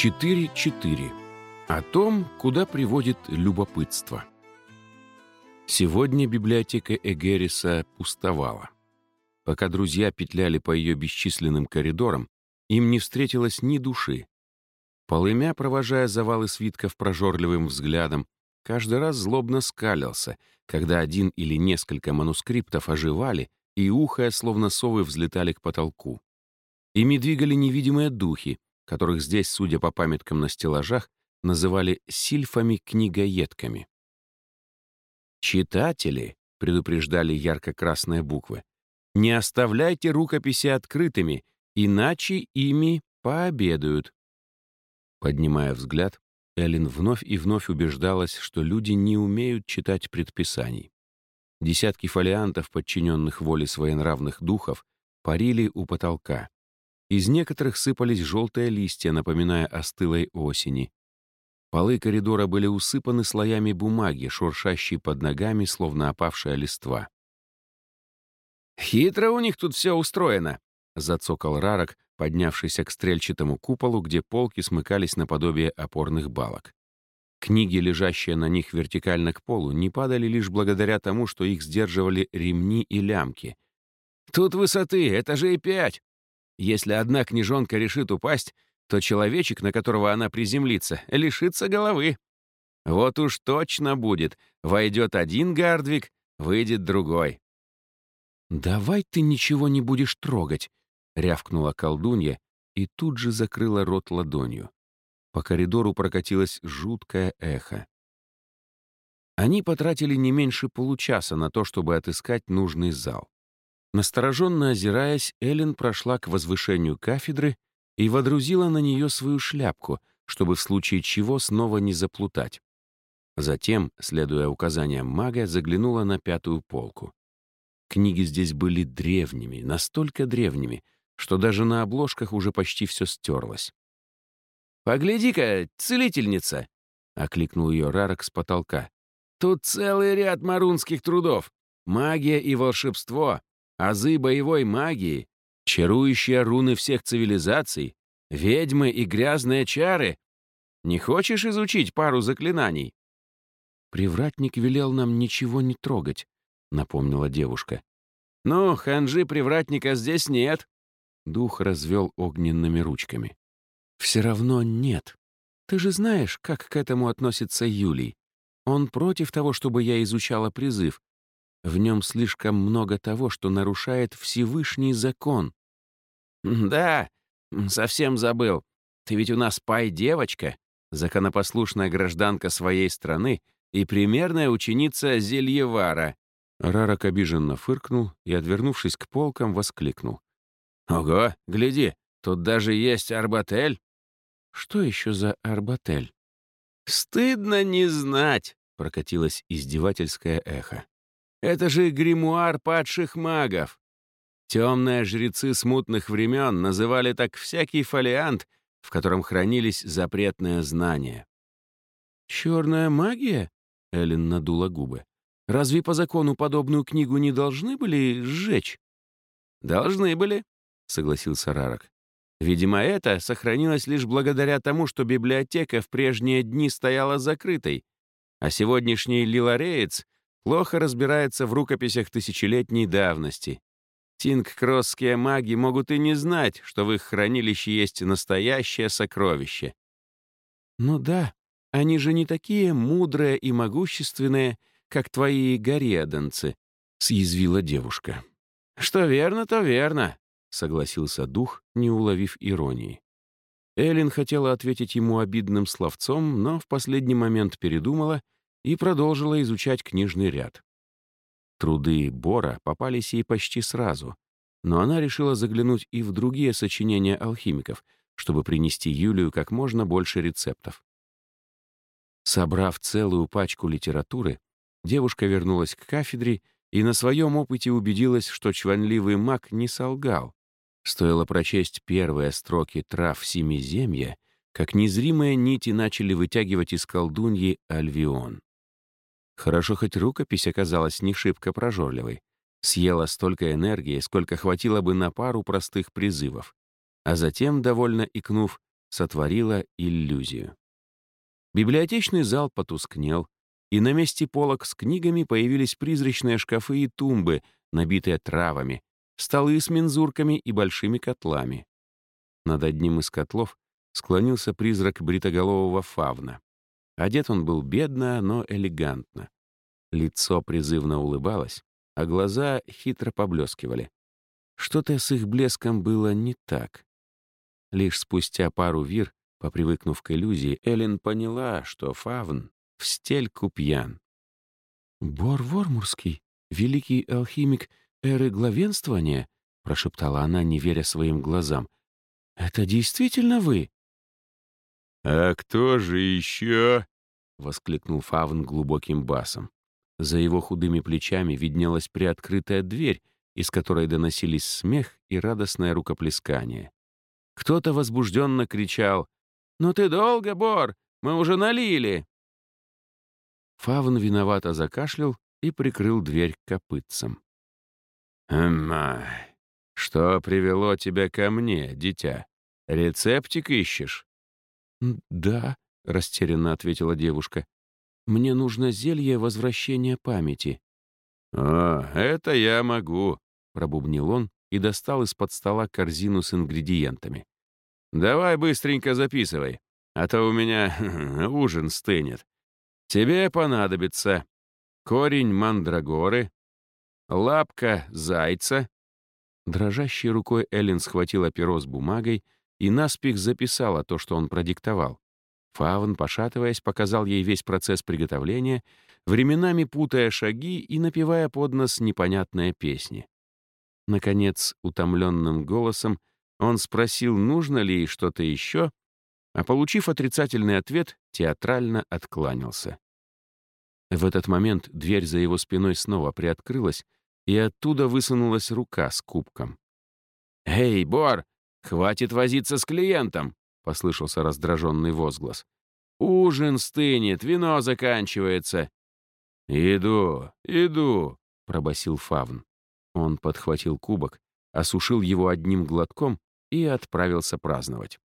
4.4. О том, куда приводит любопытство. Сегодня библиотека Эгериса пустовала. Пока друзья петляли по ее бесчисленным коридорам, им не встретилось ни души. Полымя, провожая завалы свитков прожорливым взглядом, каждый раз злобно скалился, когда один или несколько манускриптов оживали и, ухая, словно совы, взлетали к потолку. Ими двигали невидимые духи, которых здесь, судя по памяткам на стеллажах, называли сильфами-книгоедками. «Читатели», — предупреждали ярко-красные буквы, «не оставляйте рукописи открытыми, иначе ими пообедают». Поднимая взгляд, Эллен вновь и вновь убеждалась, что люди не умеют читать предписаний. Десятки фолиантов, подчиненных воле своенравных духов, парили у потолка. Из некоторых сыпались желтые листья, напоминая о стылой осени. Полы коридора были усыпаны слоями бумаги, шуршащей под ногами, словно опавшая листва. «Хитро у них тут все устроено», — зацокал Рарок, поднявшийся к стрельчатому куполу, где полки смыкались наподобие опорных балок. Книги, лежащие на них вертикально к полу, не падали лишь благодаря тому, что их сдерживали ремни и лямки. «Тут высоты, этажей пять. Если одна книжонка решит упасть, то человечек, на которого она приземлится, лишится головы. Вот уж точно будет. Войдет один Гардвик, выйдет другой. «Давай ты ничего не будешь трогать», — рявкнула колдунья и тут же закрыла рот ладонью. По коридору прокатилось жуткое эхо. Они потратили не меньше получаса на то, чтобы отыскать нужный зал. Настороженно озираясь, Эллен прошла к возвышению кафедры и водрузила на нее свою шляпку, чтобы в случае чего снова не заплутать. Затем, следуя указаниям мага, заглянула на пятую полку. Книги здесь были древними, настолько древними, что даже на обложках уже почти все стерлось. «Погляди-ка, целительница!» — окликнул ее Рарок с потолка. «Тут целый ряд марунских трудов. Магия и волшебство, азы боевой магии, чарующие руны всех цивилизаций, ведьмы и грязные чары. Не хочешь изучить пару заклинаний?» «Привратник велел нам ничего не трогать», — напомнила девушка. «Ну, ханжи привратника здесь нет». Дух развел огненными ручками. «Все равно нет. Ты же знаешь, как к этому относится Юлий. Он против того, чтобы я изучала призыв, в нем слишком много того, что нарушает Всевышний закон. «Да, совсем забыл. Ты ведь у нас пай-девочка, законопослушная гражданка своей страны и примерная ученица Зельевара». Рарок обиженно фыркнул и, отвернувшись к полкам, воскликнул. «Ого, гляди, тут даже есть арбатель». «Что еще за арбатель?» «Стыдно не знать», — прокатилось издевательское эхо. Это же гримуар падших магов. Темные жрецы смутных времен называли так всякий фолиант, в котором хранились запретные знания. «Черная магия?» — Эллен надула губы. «Разве по закону подобную книгу не должны были сжечь?» «Должны были», — согласился Рарок. «Видимо, это сохранилось лишь благодаря тому, что библиотека в прежние дни стояла закрытой, а сегодняшний лилареец плохо разбирается в рукописях тысячелетней давности. Тинг-кросские маги могут и не знать, что в их хранилище есть настоящее сокровище. «Ну да, они же не такие мудрые и могущественные, как твои горедонцы», — съязвила девушка. «Что верно, то верно», — согласился дух, не уловив иронии. Эллен хотела ответить ему обидным словцом, но в последний момент передумала — и продолжила изучать книжный ряд. Труды Бора попались ей почти сразу, но она решила заглянуть и в другие сочинения алхимиков, чтобы принести Юлию как можно больше рецептов. Собрав целую пачку литературы, девушка вернулась к кафедре и на своем опыте убедилась, что чванливый маг не солгал. Стоило прочесть первые строки трав Семиземья, как незримые нити начали вытягивать из колдуньи альвион. Хорошо, хоть рукопись оказалась не шибко прожорливой. Съела столько энергии, сколько хватило бы на пару простых призывов. А затем, довольно икнув, сотворила иллюзию. Библиотечный зал потускнел, и на месте полок с книгами появились призрачные шкафы и тумбы, набитые травами, столы с мензурками и большими котлами. Над одним из котлов склонился призрак бритоголового фавна. Одет он был бедно, но элегантно. Лицо призывно улыбалось, а глаза хитро поблескивали. Что-то с их блеском было не так. Лишь спустя пару вир, попривыкнув к иллюзии, Эллен поняла, что фавн в стельку пьян. «Бор Вормурский, великий алхимик эры главенствования?» — прошептала она, не веря своим глазам. «Это действительно вы?» «А кто же еще?» — воскликнул Фавн глубоким басом. За его худыми плечами виднелась приоткрытая дверь, из которой доносились смех и радостное рукоплескание. Кто-то возбужденно кричал «Ну ты долго, Бор! Мы уже налили!» Фавн виновато закашлял и прикрыл дверь копытцем. «Эмма, что привело тебя ко мне, дитя? Рецептик ищешь?» «Да», — растерянно ответила девушка. «Мне нужно зелье возвращения памяти». «О, это я могу», — пробубнил он и достал из-под стола корзину с ингредиентами. «Давай быстренько записывай, а то у меня ужин стынет. Тебе понадобится корень мандрагоры, лапка зайца». Дрожащей рукой Эллен схватила перо с бумагой и наспех записала то, что он продиктовал. Фавн, пошатываясь, показал ей весь процесс приготовления, временами путая шаги и напевая под нос непонятные песни. Наконец, утомленным голосом, он спросил, нужно ли ей что-то еще, а, получив отрицательный ответ, театрально откланялся. В этот момент дверь за его спиной снова приоткрылась, и оттуда высунулась рука с кубком. «Эй, Бор, хватит возиться с клиентом!» — послышался раздраженный возглас. «Ужин стынет, вино заканчивается». «Иду, иду», — пробасил Фавн. Он подхватил кубок, осушил его одним глотком и отправился праздновать.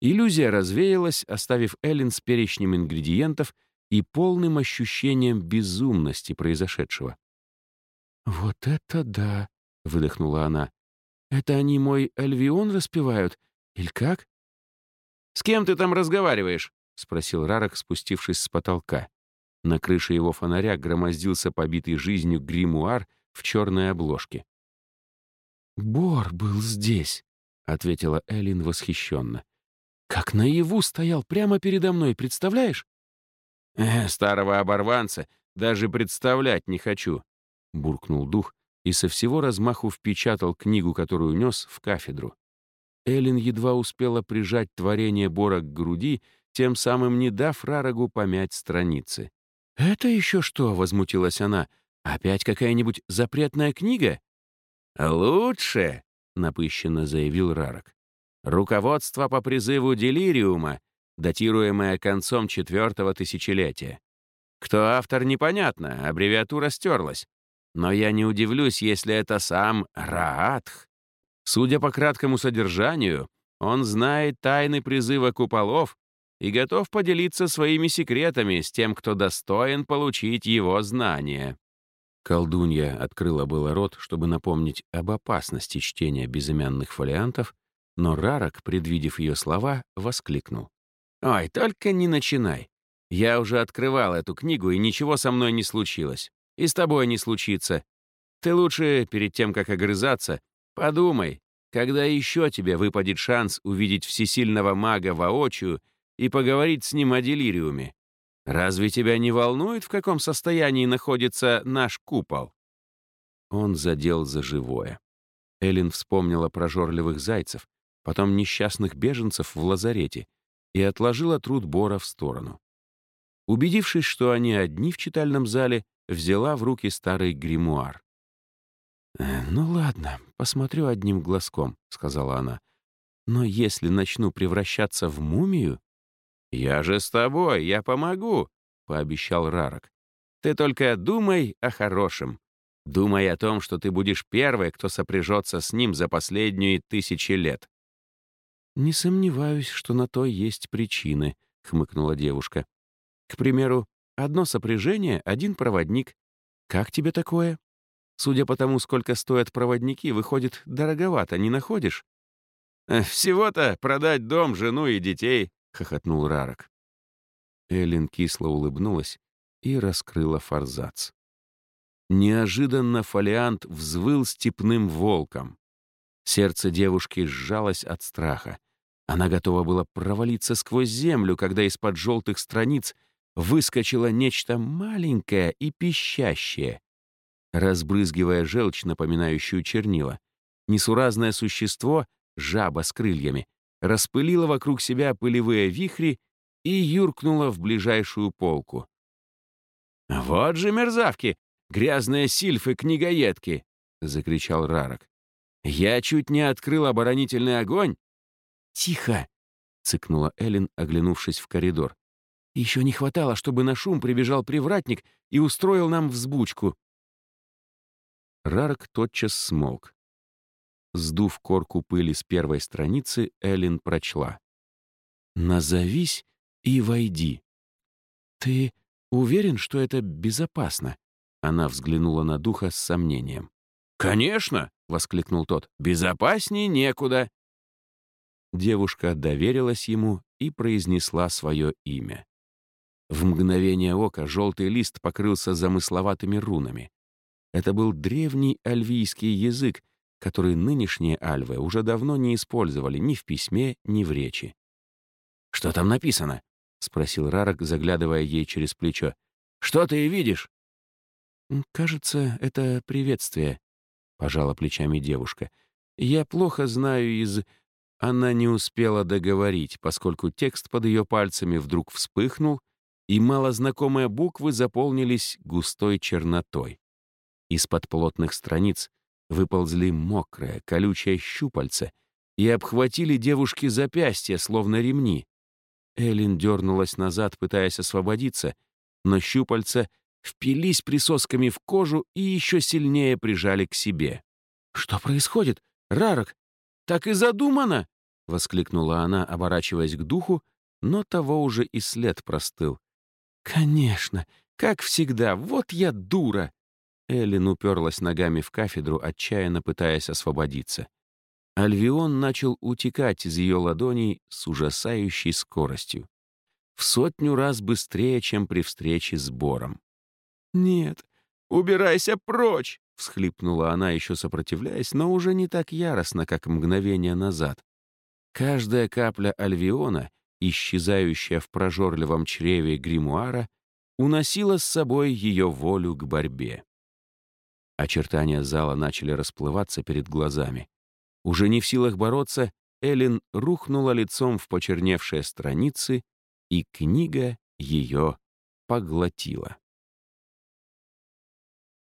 Иллюзия развеялась, оставив Эллен с перечнем ингредиентов и полным ощущением безумности произошедшего. «Вот это да!» — выдохнула она. «Это они мой Альвион распевают? Или как?» «С кем ты там разговариваешь?» — спросил Рарок, спустившись с потолка. На крыше его фонаря громоздился побитый жизнью гримуар в черной обложке. «Бор был здесь», — ответила Элин восхищенно. «Как наяву стоял прямо передо мной, представляешь?» э, «Старого оборванца даже представлять не хочу», — буркнул дух и со всего размаху впечатал книгу, которую нес, в кафедру. Элин едва успела прижать творение Бора к груди, тем самым не дав Рарагу помять страницы. «Это еще что?» — возмутилась она. «Опять какая-нибудь запретная книга?» «Лучше», — напыщенно заявил Рарок. «Руководство по призыву Делириума, датируемое концом четвертого тысячелетия. Кто автор, непонятно, аббревиатура стерлась. Но я не удивлюсь, если это сам Раатх. Судя по краткому содержанию, он знает тайны призыва куполов и готов поделиться своими секретами с тем, кто достоин получить его знания. Колдунья открыла было рот, чтобы напомнить об опасности чтения безымянных фолиантов, но Рарок, предвидев ее слова, воскликнул. «Ой, только не начинай. Я уже открывал эту книгу, и ничего со мной не случилось. И с тобой не случится. Ты лучше, перед тем, как огрызаться, подумай, когда еще тебе выпадет шанс увидеть всесильного мага воочию и поговорить с ним о делириуме. Разве тебя не волнует, в каком состоянии находится наш купол?» Он задел за живое. Эллен вспомнила про жорливых зайцев, потом несчастных беженцев в лазарете и отложила труд Бора в сторону. Убедившись, что они одни в читальном зале, взяла в руки старый гримуар. «Э, «Ну ладно, посмотрю одним глазком», — сказала она. «Но если начну превращаться в мумию...» «Я же с тобой, я помогу», — пообещал Рарок. «Ты только думай о хорошем. Думай о том, что ты будешь первой, кто сопряжется с ним за последние тысячи лет. «Не сомневаюсь, что на то есть причины», — хмыкнула девушка. «К примеру, одно сопряжение, один проводник. Как тебе такое? Судя по тому, сколько стоят проводники, выходит, дороговато, не находишь?» «Э, «Всего-то продать дом, жену и детей», — хохотнул Рарок. Эллен кисло улыбнулась и раскрыла форзац. Неожиданно фолиант взвыл степным волком. Сердце девушки сжалось от страха. Она готова была провалиться сквозь землю, когда из-под желтых страниц выскочило нечто маленькое и пищащее. Разбрызгивая желчь, напоминающую чернила, несуразное существо, жаба с крыльями, распылило вокруг себя пылевые вихри и юркнуло в ближайшую полку. «Вот же мерзавки! Грязные сильфы-книгоедки!» — закричал Рарок. «Я чуть не открыл оборонительный огонь!» «Тихо!» — цыкнула Эллен, оглянувшись в коридор. «Еще не хватало, чтобы на шум прибежал привратник и устроил нам взбучку». Рарок тотчас смолк. Сдув корку пыли с первой страницы, Эллен прочла. «Назовись и войди». «Ты уверен, что это безопасно?» Она взглянула на духа с сомнением. «Конечно!» — воскликнул тот. «Безопаснее некуда!» Девушка доверилась ему и произнесла свое имя. В мгновение ока желтый лист покрылся замысловатыми рунами. Это был древний альвийский язык, который нынешние альвы уже давно не использовали ни в письме, ни в речи. «Что там написано?» — спросил Рарок, заглядывая ей через плечо. «Что ты видишь?» «Кажется, это приветствие», — пожала плечами девушка. «Я плохо знаю из...» Она не успела договорить, поскольку текст под ее пальцами вдруг вспыхнул, и малознакомые буквы заполнились густой чернотой. Из-под плотных страниц выползли мокрое, колючее щупальце и обхватили девушке запястья, словно ремни. Эллен дернулась назад, пытаясь освободиться, но щупальца впились присосками в кожу и еще сильнее прижали к себе. «Что происходит? Рарок, так и задумано!» — воскликнула она, оборачиваясь к духу, но того уже и след простыл. «Конечно, как всегда, вот я дура!» Эллен уперлась ногами в кафедру, отчаянно пытаясь освободиться. Альвион начал утекать из ее ладоней с ужасающей скоростью. В сотню раз быстрее, чем при встрече с Бором. «Нет, убирайся прочь!» — всхлипнула она, еще сопротивляясь, но уже не так яростно, как мгновение назад. Каждая капля альвиона, исчезающая в прожорливом чреве гримуара, уносила с собой ее волю к борьбе. Очертания зала начали расплываться перед глазами. Уже не в силах бороться, Эллен рухнула лицом в почерневшие страницы, и книга ее поглотила.